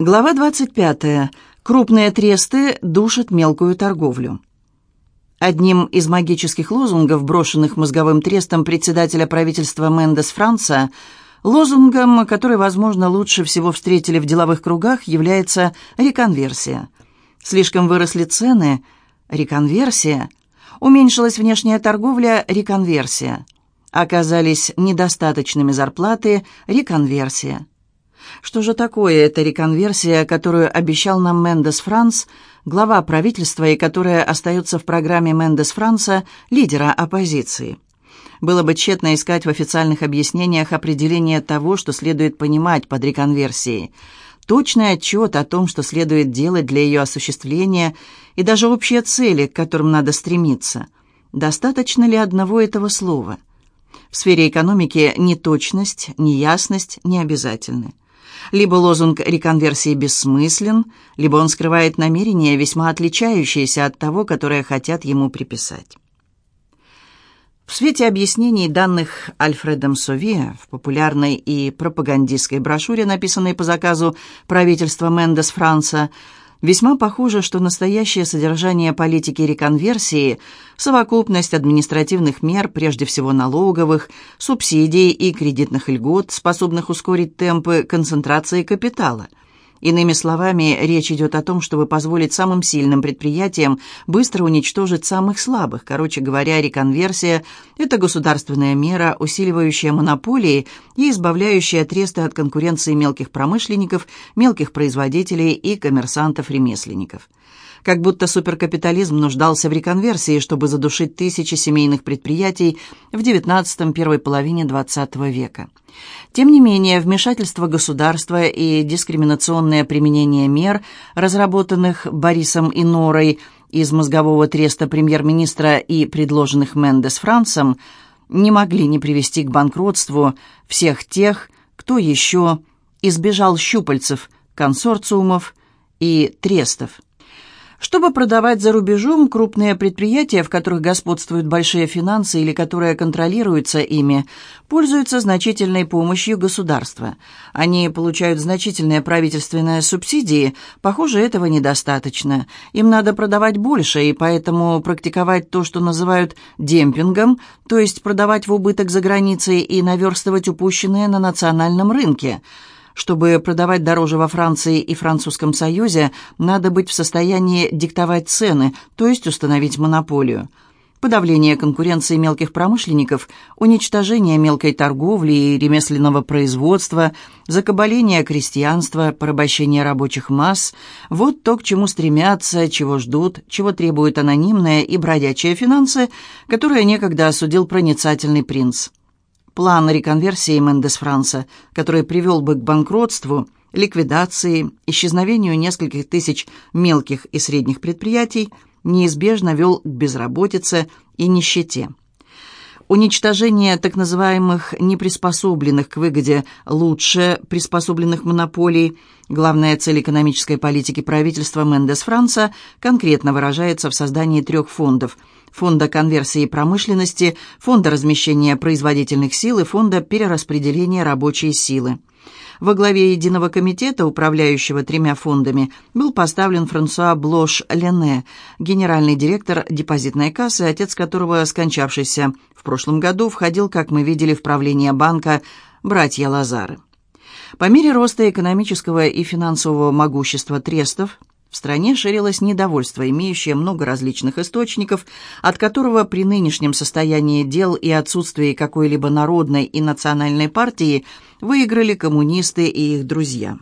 Глава 25. Крупные тресты душат мелкую торговлю. Одним из магических лозунгов, брошенных мозговым трестом председателя правительства Мендес Франца, лозунгом, который, возможно, лучше всего встретили в деловых кругах, является реконверсия. Слишком выросли цены – реконверсия. Уменьшилась внешняя торговля – реконверсия. Оказались недостаточными зарплаты – реконверсия. Что же такое эта реконверсия, которую обещал нам Мендес Франс, глава правительства и которая остается в программе Мендес Франса, лидера оппозиции? Было бы тщетно искать в официальных объяснениях определение того, что следует понимать под реконверсией. Точный отчет о том, что следует делать для ее осуществления, и даже общие цели, к которым надо стремиться. Достаточно ли одного этого слова? В сфере экономики ни точность, ни ясность не обязательны. Либо лозунг реконверсии бессмыслен, либо он скрывает намерения, весьма отличающиеся от того, которое хотят ему приписать. В свете объяснений, данных Альфредом Сове в популярной и пропагандистской брошюре, написанной по заказу правительства Мендес Франца, Весьма похоже, что настоящее содержание политики реконверсии – совокупность административных мер, прежде всего налоговых, субсидий и кредитных льгот, способных ускорить темпы концентрации капитала – Иными словами, речь идет о том, чтобы позволить самым сильным предприятиям быстро уничтожить самых слабых. Короче говоря, реконверсия – это государственная мера, усиливающая монополии и избавляющая тресты от конкуренции мелких промышленников, мелких производителей и коммерсантов-ремесленников как будто суперкапитализм нуждался в реконверсии, чтобы задушить тысячи семейных предприятий в XIX первой половине XX века. Тем не менее, вмешательство государства и дискриминационное применение мер, разработанных Борисом и Норой из мозгового треста премьер-министра и предложенных Мендес Франсом, не могли не привести к банкротству всех тех, кто еще избежал щупальцев, консорциумов и трестов. Чтобы продавать за рубежом, крупные предприятия, в которых господствуют большие финансы или которые контролируются ими, пользуются значительной помощью государства. Они получают значительные правительственные субсидии. Похоже, этого недостаточно. Им надо продавать больше, и поэтому практиковать то, что называют демпингом, то есть продавать в убыток за границей и наверстывать упущенное на национальном рынке – чтобы продавать дороже во Франции и Французском Союзе, надо быть в состоянии диктовать цены, то есть установить монополию. Подавление конкуренции мелких промышленников, уничтожение мелкой торговли и ремесленного производства, закабаление крестьянства, порабощение рабочих масс – вот то, к чему стремятся, чего ждут, чего требуют анонимные и бродячие финансы, которые некогда осудил проницательный принц план реконверсии Мендес Франса, который привел бы к банкротству, ликвидации, исчезновению нескольких тысяч мелких и средних предприятий, неизбежно вел к безработице и нищете. Уничтожение так называемых неприспособленных к выгоде лучше приспособленных монополий, главная цель экономической политики правительства Мендес Франца, конкретно выражается в создании трех фондов – Фонда конверсии промышленности, Фонда размещения производительных сил и Фонда перераспределения рабочей силы. Во главе единого комитета, управляющего тремя фондами, был поставлен Франсуа Блош-Лене, генеральный директор депозитной кассы, отец которого, скончавшийся в прошлом году, входил, как мы видели, в правление банка «Братья Лазары». По мере роста экономического и финансового могущества трестов, в стране ширилось недовольство, имеющее много различных источников, от которого при нынешнем состоянии дел и отсутствии какой-либо народной и национальной партии выиграли коммунисты и их друзья.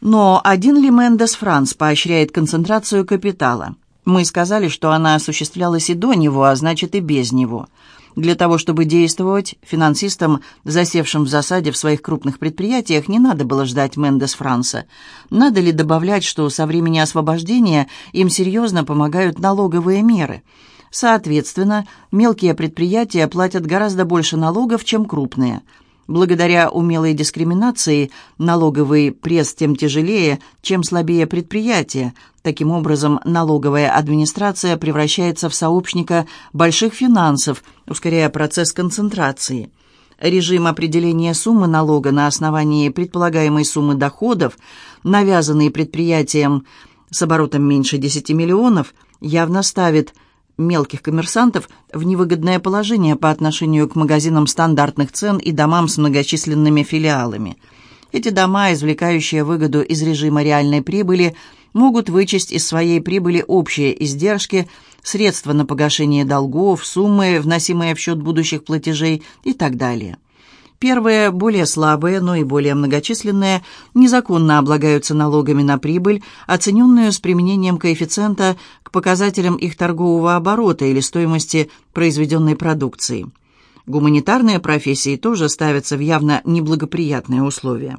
Но один ли Мендес Франс поощряет концентрацию капитала? Мы сказали, что она осуществлялась и до него, а значит и без него – для того, чтобы действовать, финансистам, засевшим в засаде в своих крупных предприятиях, не надо было ждать Мендес Франса. Надо ли добавлять, что со времени освобождения им серьезно помогают налоговые меры? Соответственно, мелкие предприятия платят гораздо больше налогов, чем крупные – Благодаря умелой дискриминации налоговый пресс тем тяжелее, чем слабее предприятие. Таким образом, налоговая администрация превращается в сообщника больших финансов, ускоряя процесс концентрации. Режим определения суммы налога на основании предполагаемой суммы доходов, навязанный предприятием с оборотом меньше 10 миллионов, явно ставит мелких коммерсантов в невыгодное положение по отношению к магазинам стандартных цен и домам с многочисленными филиалами. Эти дома, извлекающие выгоду из режима реальной прибыли, могут вычесть из своей прибыли общие издержки, средства на погашение долгов, суммы, вносимые в счет будущих платежей и так далее. Первые, более слабые, но и более многочисленные, незаконно облагаются налогами на прибыль, оцененную с применением коэффициента к показателям их торгового оборота или стоимости произведенной продукции. Гуманитарные профессии тоже ставятся в явно неблагоприятные условия.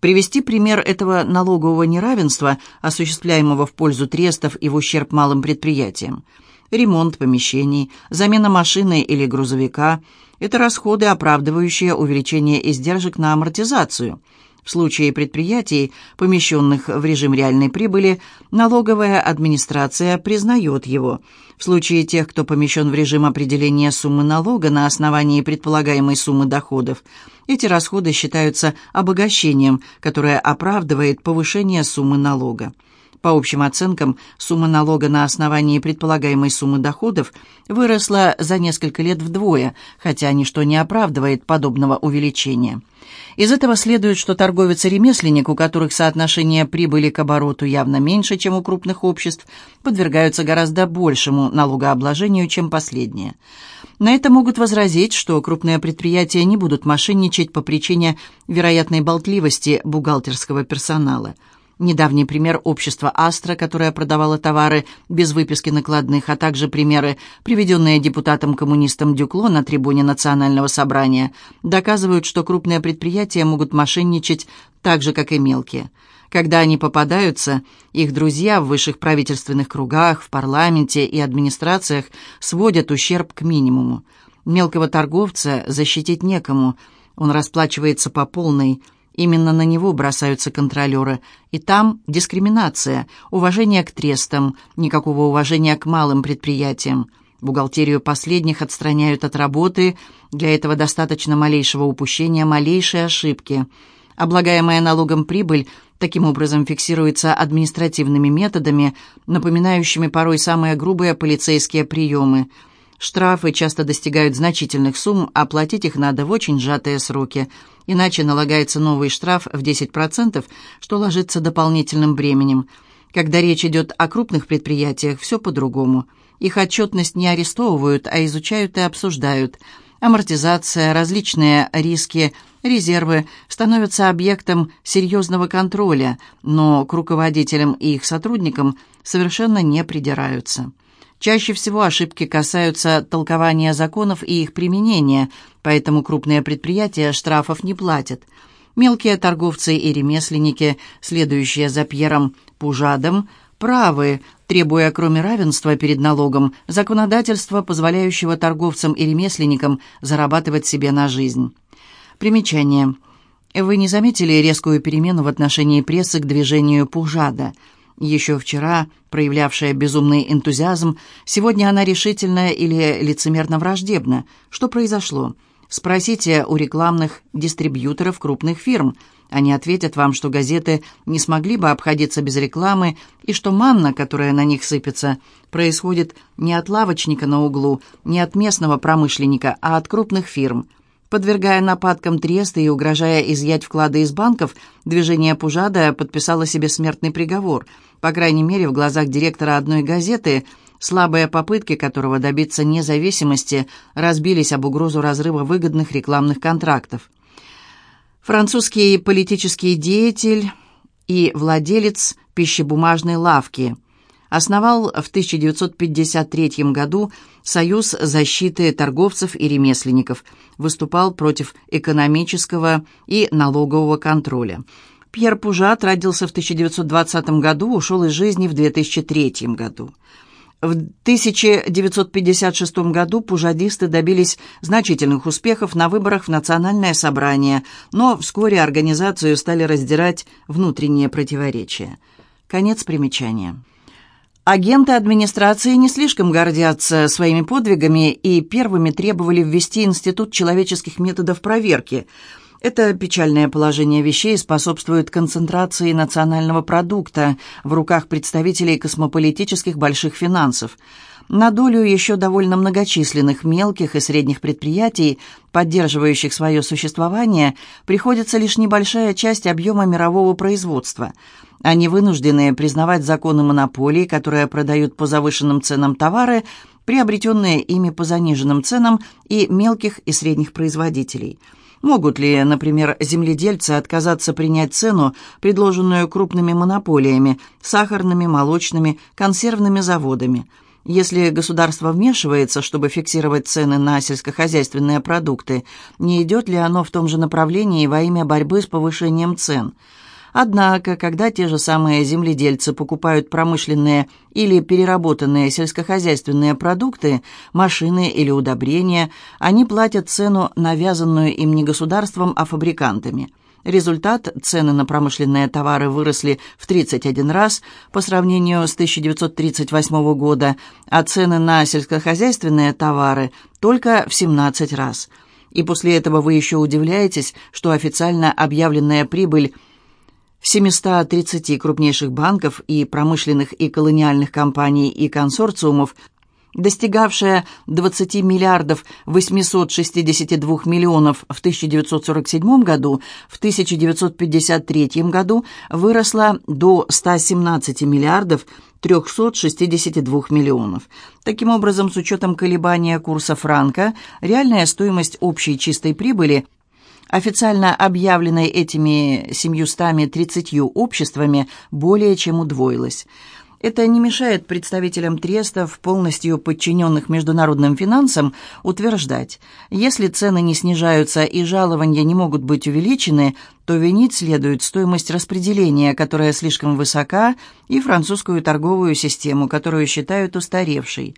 Привести пример этого налогового неравенства, осуществляемого в пользу трестов и в ущерб малым предприятиям. Ремонт помещений, замена машины или грузовика – это расходы, оправдывающие увеличение издержек на амортизацию – в случае предприятий, помещенных в режим реальной прибыли, налоговая администрация признает его. В случае тех, кто помещен в режим определения суммы налога на основании предполагаемой суммы доходов, эти расходы считаются обогащением, которое оправдывает повышение суммы налога. По общим оценкам, сумма налога на основании предполагаемой суммы доходов выросла за несколько лет вдвое, хотя ничто не оправдывает подобного увеличения. Из этого следует, что торговец и ремесленник, у которых соотношение прибыли к обороту явно меньше, чем у крупных обществ, подвергаются гораздо большему налогообложению, чем последние. На это могут возразить, что крупные предприятия не будут мошенничать по причине вероятной болтливости бухгалтерского персонала – Недавний пример общества «Астра», которое продавало товары без выписки накладных, а также примеры, приведенные депутатом-коммунистом Дюкло на трибуне Национального собрания, доказывают, что крупные предприятия могут мошенничать так же, как и мелкие. Когда они попадаются, их друзья в высших правительственных кругах, в парламенте и администрациях сводят ущерб к минимуму. Мелкого торговца защитить некому, он расплачивается по полной – Именно на него бросаются контролеры. И там дискриминация, уважение к трестам, никакого уважения к малым предприятиям. Бухгалтерию последних отстраняют от работы, для этого достаточно малейшего упущения, малейшей ошибки. Облагаемая налогом прибыль таким образом фиксируется административными методами, напоминающими порой самые грубые полицейские приемы – Штрафы часто достигают значительных сумм, а платить их надо в очень сжатые сроки. Иначе налагается новый штраф в 10%, что ложится дополнительным бременем. Когда речь идет о крупных предприятиях, все по-другому. Их отчетность не арестовывают, а изучают и обсуждают. Амортизация, различные риски, резервы становятся объектом серьезного контроля, но к руководителям и их сотрудникам совершенно не придираются. Чаще всего ошибки касаются толкования законов и их применения, поэтому крупные предприятия штрафов не платят. Мелкие торговцы и ремесленники, следующие за Пьером Пужадом, правы, требуя кроме равенства перед налогом, законодательства, позволяющего торговцам и ремесленникам зарабатывать себе на жизнь. Примечание. Вы не заметили резкую перемену в отношении прессы к движению Пужада – еще вчера, проявлявшая безумный энтузиазм, сегодня она решительная или лицемерно враждебна. Что произошло? Спросите у рекламных дистрибьюторов крупных фирм. Они ответят вам, что газеты не смогли бы обходиться без рекламы, и что манна, которая на них сыпется, происходит не от лавочника на углу, не от местного промышленника, а от крупных фирм – Подвергая нападкам тресты и угрожая изъять вклады из банков, движение Пужада подписало себе смертный приговор. По крайней мере, в глазах директора одной газеты, слабые попытки которого добиться независимости разбились об угрозу разрыва выгодных рекламных контрактов. Французский политический деятель и владелец пищебумажной лавки – основал в 1953 году Союз защиты торговцев и ремесленников, выступал против экономического и налогового контроля. Пьер Пужат родился в 1920 году, ушел из жизни в 2003 году. В 1956 году пужадисты добились значительных успехов на выборах в Национальное собрание, но вскоре организацию стали раздирать внутренние противоречия. Конец примечания. Агенты администрации не слишком гордятся своими подвигами и первыми требовали ввести Институт человеческих методов проверки. Это печальное положение вещей способствует концентрации национального продукта в руках представителей космополитических больших финансов – на долю еще довольно многочисленных мелких и средних предприятий, поддерживающих свое существование, приходится лишь небольшая часть объема мирового производства. Они вынуждены признавать законы монополии, которые продают по завышенным ценам товары, приобретенные ими по заниженным ценам и мелких и средних производителей. Могут ли, например, земледельцы отказаться принять цену, предложенную крупными монополиями, сахарными, молочными, консервными заводами – если государство вмешивается, чтобы фиксировать цены на сельскохозяйственные продукты, не идет ли оно в том же направлении во имя борьбы с повышением цен? Однако, когда те же самые земледельцы покупают промышленные или переработанные сельскохозяйственные продукты, машины или удобрения, они платят цену, навязанную им не государством, а фабрикантами – Результат – цены на промышленные товары выросли в 31 раз по сравнению с 1938 года, а цены на сельскохозяйственные товары – только в 17 раз. И после этого вы еще удивляетесь, что официально объявленная прибыль 730 крупнейших банков и промышленных и колониальных компаний и консорциумов – достигавшая 20 миллиардов 862 миллионов в 1947 году, в 1953 году выросла до 117 миллиардов 362 миллионов. Таким образом, с учетом колебания курса франка, реальная стоимость общей чистой прибыли официально объявленной этими 730 обществами, более чем удвоилась. Это не мешает представителям трестов, полностью подчиненных международным финансам, утверждать, если цены не снижаются и жалования не могут быть увеличены, то винить следует стоимость распределения, которая слишком высока, и французскую торговую систему, которую считают устаревшей.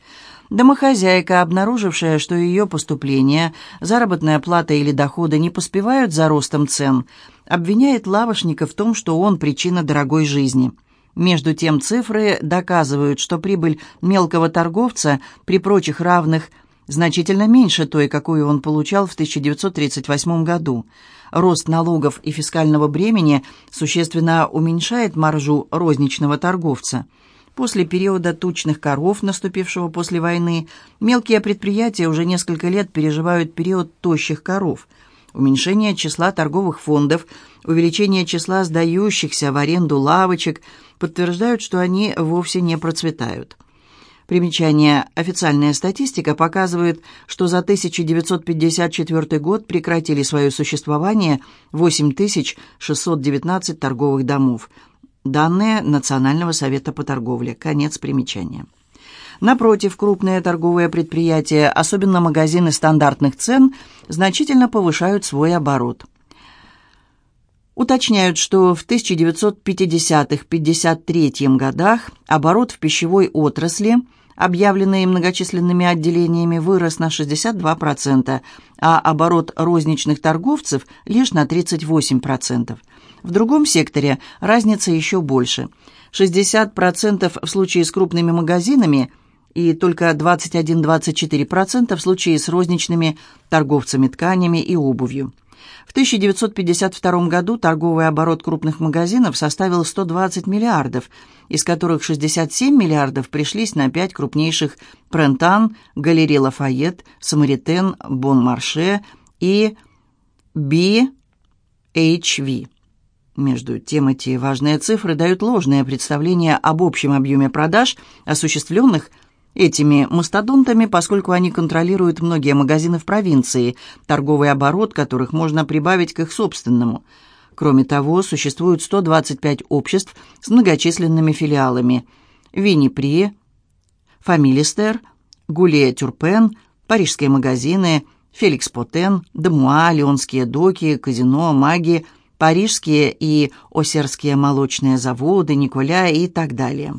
Домохозяйка, обнаружившая, что ее поступления, заработная плата или доходы не поспевают за ростом цен, обвиняет лавошника в том, что он причина дорогой жизни – между тем цифры доказывают, что прибыль мелкого торговца при прочих равных значительно меньше той, какую он получал в 1938 году. Рост налогов и фискального бремени существенно уменьшает маржу розничного торговца. После периода тучных коров, наступившего после войны, мелкие предприятия уже несколько лет переживают период тощих коров – уменьшение числа торговых фондов, увеличение числа сдающихся в аренду лавочек подтверждают, что они вовсе не процветают. Примечание. Официальная статистика показывает, что за 1954 год прекратили свое существование 8619 торговых домов. Данные Национального совета по торговле. Конец примечания. Напротив, крупные торговые предприятия, особенно магазины стандартных цен, значительно повышают свой оборот. Уточняют, что в 1950-53 годах оборот в пищевой отрасли, объявленный многочисленными отделениями, вырос на 62%, а оборот розничных торговцев лишь на 38%. В другом секторе разница еще больше. 60% в случае с крупными магазинами – и только 21-24% в случае с розничными торговцами тканями и обувью. В 1952 году торговый оборот крупных магазинов составил 120 миллиардов, из которых 67 миллиардов пришлись на пять крупнейших Прентан, Галерей Лафайет, Самаритен, Бон Марше и BHV. Между тем, эти важные цифры дают ложное представление об общем объеме продаж, осуществленных – этими мастодонтами, поскольку они контролируют многие магазины в провинции, торговый оборот которых можно прибавить к их собственному. Кроме того, существует 125 обществ с многочисленными филиалами. Винни-При, Фамилистер, Гулия Тюрпен, парижские магазины, Феликс Потен, Демуа, Леонские доки, казино, маги, парижские и осерские молочные заводы, Николя и так далее.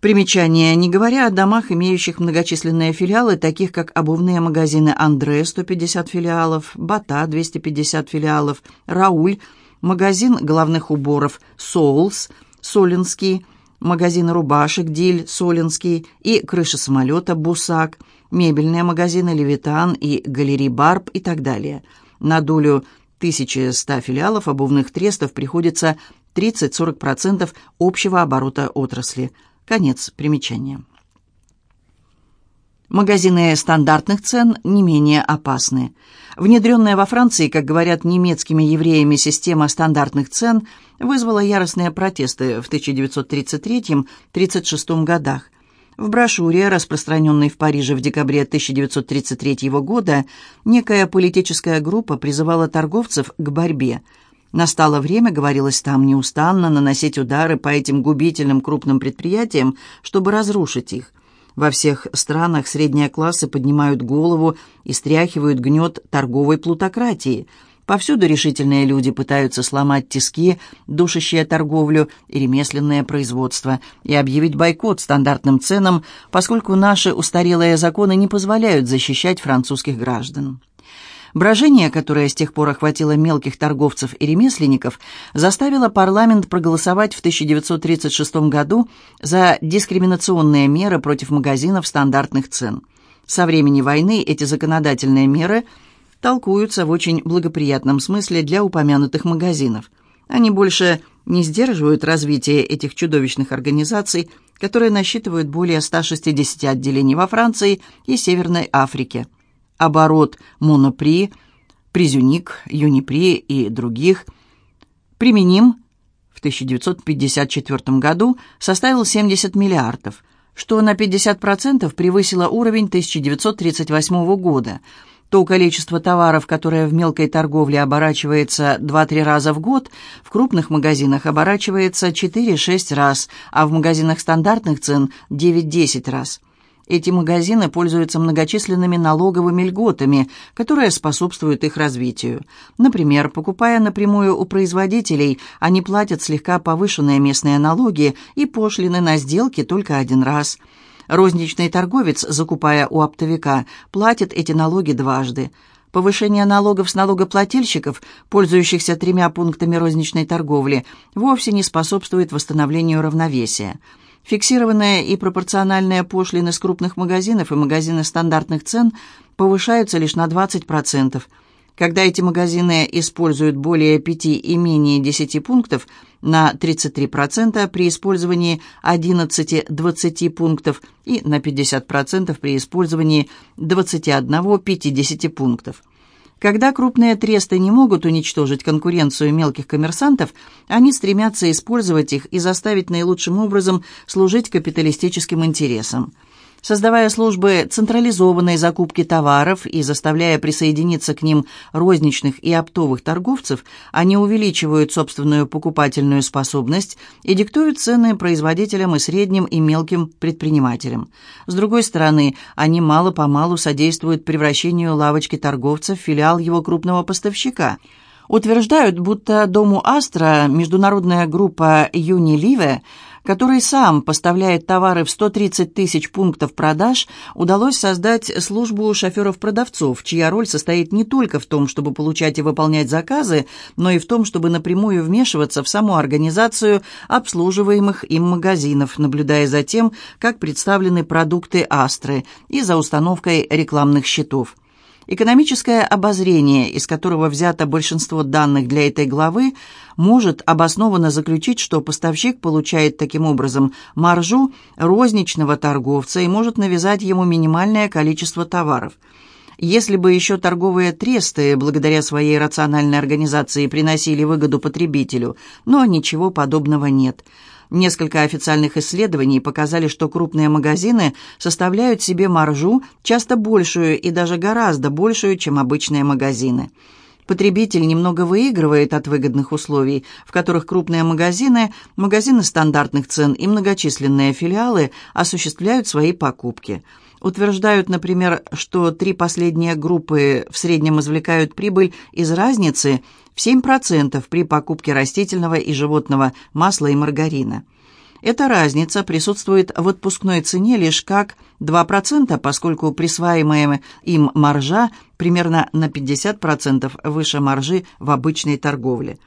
Примечание. Не говоря о домах, имеющих многочисленные филиалы, таких как обувные магазины «Андре» 150 филиалов, «Бата» 250 филиалов, «Рауль», магазин головных уборов «Соулс», «Солинский», магазины рубашек «Диль», «Солинский» и крыша самолета «Бусак», мебельные магазины «Левитан» и «Галерей Барб» и так далее. На долю 1100 филиалов обувных трестов приходится 30-40% общего оборота отрасли. Конец примечания. Магазины стандартных цен не менее опасны. Внедренная во Франции, как говорят немецкими евреями, система стандартных цен вызвала яростные протесты в 1933-36 годах. В брошюре, распространенной в Париже в декабре 1933 года, некая политическая группа призывала торговцев к борьбе. Настало время, говорилось там, неустанно наносить удары по этим губительным крупным предприятиям, чтобы разрушить их. Во всех странах средние классы поднимают голову и стряхивают гнет торговой плутократии. Повсюду решительные люди пытаются сломать тиски, душащие торговлю и ремесленное производство, и объявить бойкот стандартным ценам, поскольку наши устарелые законы не позволяют защищать французских граждан. Брожение, которое с тех пор охватило мелких торговцев и ремесленников, заставило парламент проголосовать в 1936 году за дискриминационные меры против магазинов стандартных цен. Со времени войны эти законодательные меры толкуются в очень благоприятном смысле для упомянутых магазинов. Они больше не сдерживают развитие этих чудовищных организаций, которые насчитывают более 160 отделений во Франции и Северной Африке – оборот Монопри, Призюник, Юнипри и других, применим в 1954 году составил 70 миллиардов, что на 50% превысило уровень 1938 года. То количество товаров, которое в мелкой торговле оборачивается 2-3 раза в год, в крупных магазинах оборачивается 4-6 раз, а в магазинах стандартных цен 9-10 раз. Эти магазины пользуются многочисленными налоговыми льготами, которые способствуют их развитию. Например, покупая напрямую у производителей, они платят слегка повышенные местные налоги и пошлины на сделки только один раз. Розничный торговец, закупая у оптовика, платит эти налоги дважды. Повышение налогов с налогоплательщиков, пользующихся тремя пунктами розничной торговли, вовсе не способствует восстановлению равновесия. Фиксированная и пропорциональная пошлины с крупных магазинов и магазины стандартных цен повышаются лишь на 20%. Когда эти магазины используют более 5 и менее 10 пунктов, на 33% при использовании 11-20 пунктов и на 50% при использовании 21-50 пунктов. Когда крупные тресты не могут уничтожить конкуренцию мелких коммерсантов, они стремятся использовать их и заставить наилучшим образом служить капиталистическим интересам – Создавая службы централизованной закупки товаров и заставляя присоединиться к ним розничных и оптовых торговцев, они увеличивают собственную покупательную способность и диктуют цены производителям и средним и мелким предпринимателям. С другой стороны, они мало-помалу содействуют превращению лавочки торговца в филиал его крупного поставщика – утверждают, будто дому Астра международная группа Юниливе который сам поставляет товары в 130 тысяч пунктов продаж, удалось создать службу шоферов-продавцов, чья роль состоит не только в том, чтобы получать и выполнять заказы, но и в том, чтобы напрямую вмешиваться в саму организацию обслуживаемых им магазинов, наблюдая за тем, как представлены продукты «Астры» и за установкой рекламных щитов. Экономическое обозрение, из которого взято большинство данных для этой главы, может обоснованно заключить, что поставщик получает таким образом маржу розничного торговца и может навязать ему минимальное количество товаров. Если бы еще торговые тресты, благодаря своей рациональной организации, приносили выгоду потребителю, но ничего подобного нет – Несколько официальных исследований показали, что крупные магазины составляют себе маржу часто большую и даже гораздо большую, чем обычные магазины. Потребитель немного выигрывает от выгодных условий, в которых крупные магазины, магазины стандартных цен и многочисленные филиалы осуществляют свои покупки – Утверждают, например, что три последние группы в среднем извлекают прибыль из разницы в 7% при покупке растительного и животного масла и маргарина. Эта разница присутствует в отпускной цене лишь как 2%, поскольку присваиваемая им маржа примерно на 50% выше маржи в обычной торговле.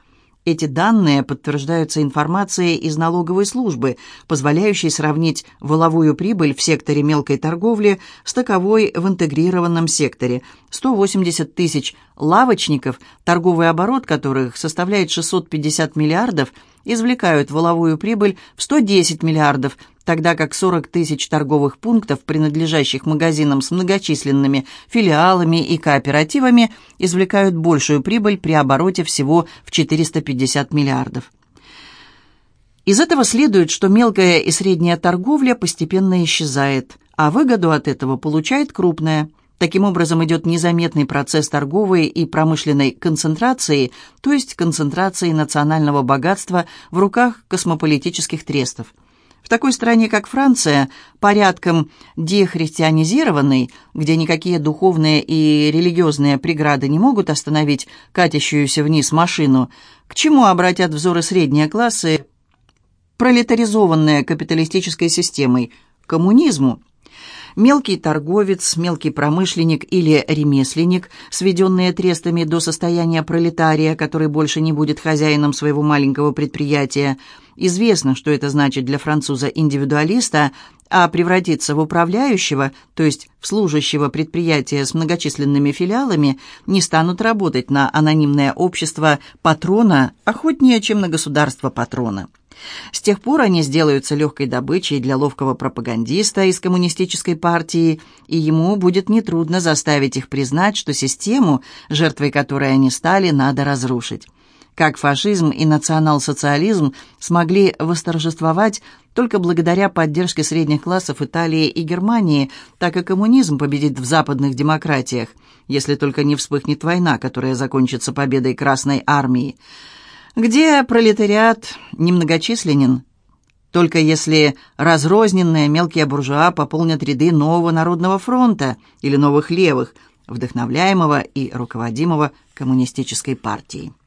Эти данные подтверждаются информацией из налоговой службы, позволяющей сравнить воловую прибыль в секторе мелкой торговли с таковой в интегрированном секторе. 180 тысяч лавочников, торговый оборот которых составляет 650 миллиардов, извлекают воловую прибыль в 110 миллиардов, тогда как 40 тысяч торговых пунктов, принадлежащих магазинам с многочисленными филиалами и кооперативами, извлекают большую прибыль при обороте всего в 450 миллиардов. Из этого следует, что мелкая и средняя торговля постепенно исчезает, а выгоду от этого получает крупная. Таким образом идет незаметный процесс торговой и промышленной концентрации, то есть концентрации национального богатства в руках космополитических трестов. В такой стране, как Франция, порядком дехристианизированной, где никакие духовные и религиозные преграды не могут остановить катящуюся вниз машину, к чему обратят взоры средние классы, пролетаризованные капиталистической системой, коммунизму? Мелкий торговец, мелкий промышленник или ремесленник, сведенные трестами до состояния пролетария, который больше не будет хозяином своего маленького предприятия. Известно, что это значит для француза-индивидуалиста, а превратиться в управляющего, то есть в служащего предприятия с многочисленными филиалами, не станут работать на анонимное общество патрона охотнее, чем на государство патрона. С тех пор они сделаются легкой добычей для ловкого пропагандиста из коммунистической партии, и ему будет нетрудно заставить их признать, что систему, жертвой которой они стали, надо разрушить. Как фашизм и национал-социализм смогли восторжествовать только благодаря поддержке средних классов Италии и Германии, так и коммунизм победит в западных демократиях, если только не вспыхнет война, которая закончится победой Красной Армии где пролетариат немногочисленен, только если разрозненные мелкие буржуа пополнят ряды нового народного фронта или новых левых, вдохновляемого и руководимого коммунистической партией.